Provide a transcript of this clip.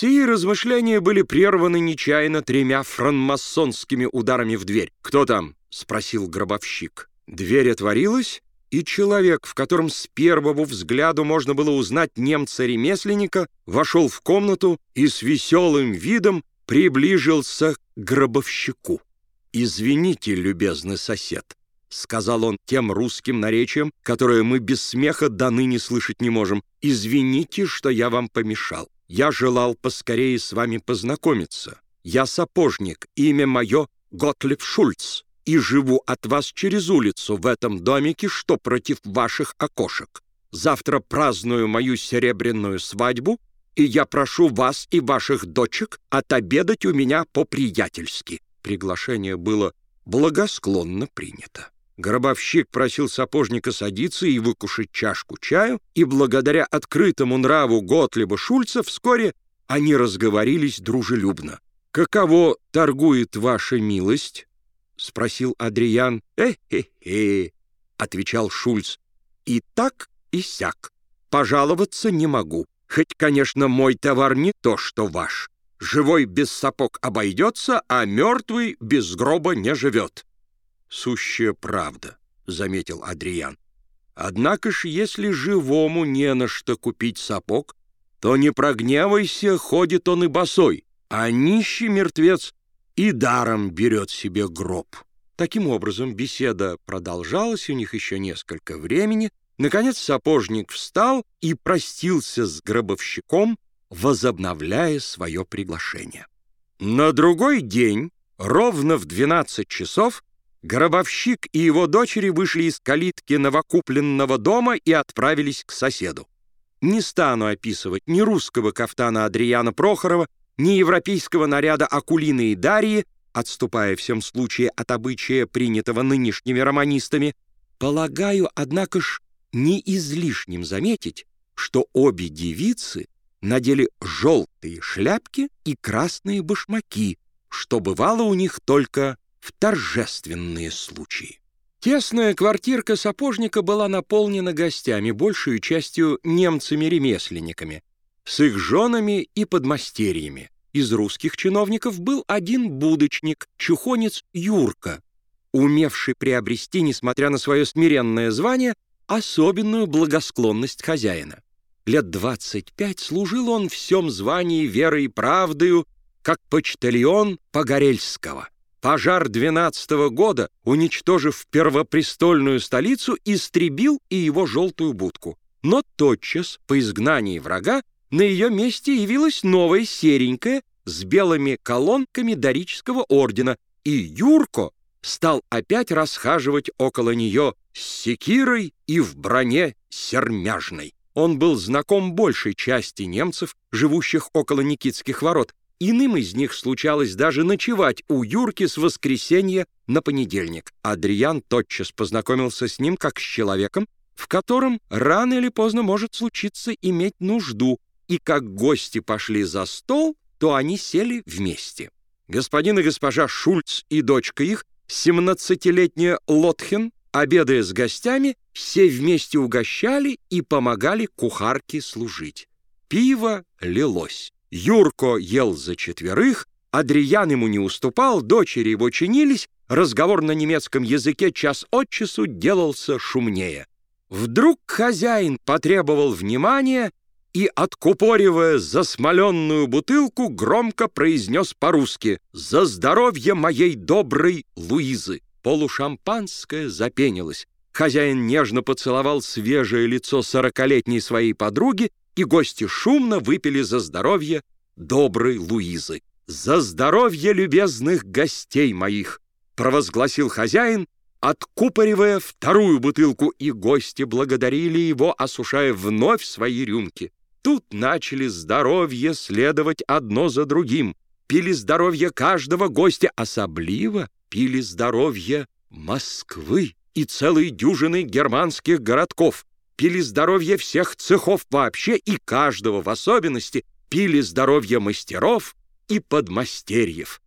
Сии размышления были прерваны нечаянно тремя франмасонскими ударами в дверь. «Кто там?» — спросил гробовщик. Дверь отворилась, и человек, в котором с первого взгляду можно было узнать немца-ремесленника, вошел в комнату и с веселым видом приближился к гробовщику. «Извините, любезный сосед», — сказал он тем русским наречием, которое мы без смеха до ныне слышать не можем. «Извините, что я вам помешал. Я желал поскорее с вами познакомиться. Я сапожник, имя мое Готлиб Шульц, и живу от вас через улицу в этом домике, что против ваших окошек. Завтра праздную мою серебряную свадьбу, и я прошу вас и ваших дочек отобедать у меня по-приятельски». Приглашение было благосклонно принято. Гробовщик просил сапожника садиться и выкушать чашку чаю, и благодаря открытому нраву Готлиба Шульца вскоре они разговорились дружелюбно. «Каково торгует ваша милость?» — спросил Адриан. «Э-хе-хе», — отвечал Шульц. «И так, и сяк. Пожаловаться не могу. Хоть, конечно, мой товар не то, что ваш. Живой без сапог обойдется, а мертвый без гроба не живет» сущая правда», — заметил Адриан. «Однако ж, если живому не на что купить сапог, то не прогневайся, ходит он и босой, а нищий мертвец и даром берет себе гроб». Таким образом, беседа продолжалась у них еще несколько времени. Наконец сапожник встал и простился с гробовщиком, возобновляя свое приглашение. На другой день, ровно в 12 часов, Гробовщик и его дочери вышли из калитки новокупленного дома и отправились к соседу. Не стану описывать ни русского кафтана Адриана Прохорова, ни европейского наряда Акулины и Дарьи, отступая всем случае от обычая, принятого нынешними романистами, полагаю, однако ж, не излишним заметить, что обе девицы надели желтые шляпки и красные башмаки, что бывало у них только в торжественные случаи. Тесная квартирка сапожника была наполнена гостями, большую частью немцами-ремесленниками, с их женами и подмастерьями. Из русских чиновников был один будочник, чухонец Юрка, умевший приобрести, несмотря на свое смиренное звание, особенную благосклонность хозяина. Лет 25 служил он всем звании верой и правдою, как почтальон Погорельского. Пожар 12 -го года, уничтожив первопрестольную столицу, истребил и его желтую будку. Но тотчас, по изгнании врага, на ее месте явилась новая серенькая с белыми колонками дорического ордена, и Юрко стал опять расхаживать около нее с секирой и в броне сермяжной. Он был знаком большей части немцев, живущих около Никитских ворот, Иным из них случалось даже ночевать у Юрки с воскресенья на понедельник. Адриан тотчас познакомился с ним как с человеком, в котором рано или поздно может случиться иметь нужду, и как гости пошли за стол, то они сели вместе. Господин и госпожа Шульц и дочка их, 17-летняя Лотхен, обедая с гостями, все вместе угощали и помогали кухарке служить. Пиво лилось. Юрко ел за четверых, Адриян ему не уступал, дочери его чинились, разговор на немецком языке час от часу делался шумнее. Вдруг хозяин потребовал внимания и, откупоривая засмоленную бутылку, громко произнес по-русски «За здоровье моей доброй Луизы!» Полушампанское запенилось. Хозяин нежно поцеловал свежее лицо сорокалетней своей подруги и гости шумно выпили за здоровье доброй Луизы. «За здоровье любезных гостей моих!» — провозгласил хозяин, откупоривая вторую бутылку, и гости благодарили его, осушая вновь свои рюмки. Тут начали здоровье следовать одно за другим. Пили здоровье каждого гостя, особливо пили здоровье Москвы и целой дюжины германских городков пили здоровье всех цехов вообще и каждого в особенности, пили здоровье мастеров и подмастерьев.